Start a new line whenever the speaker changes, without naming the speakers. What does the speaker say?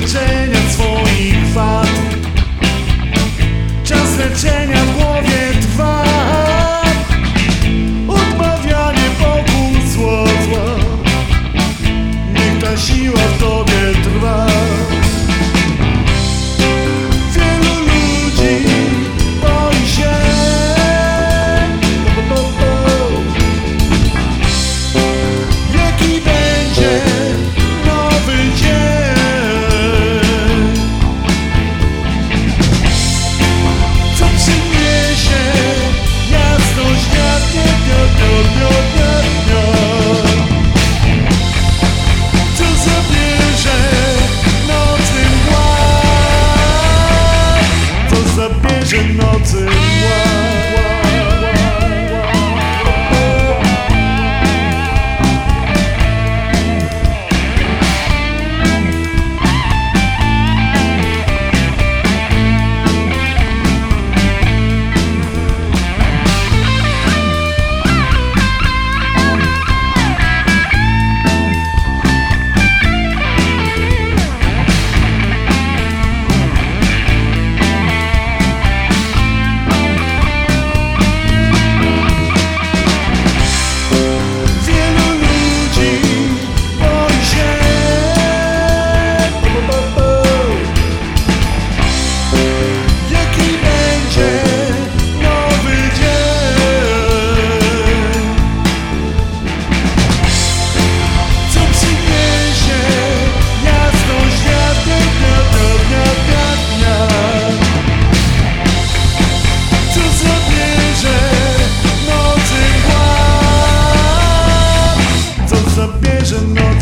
Wyrzeczenia swoich wad Czas leczenia mgła reason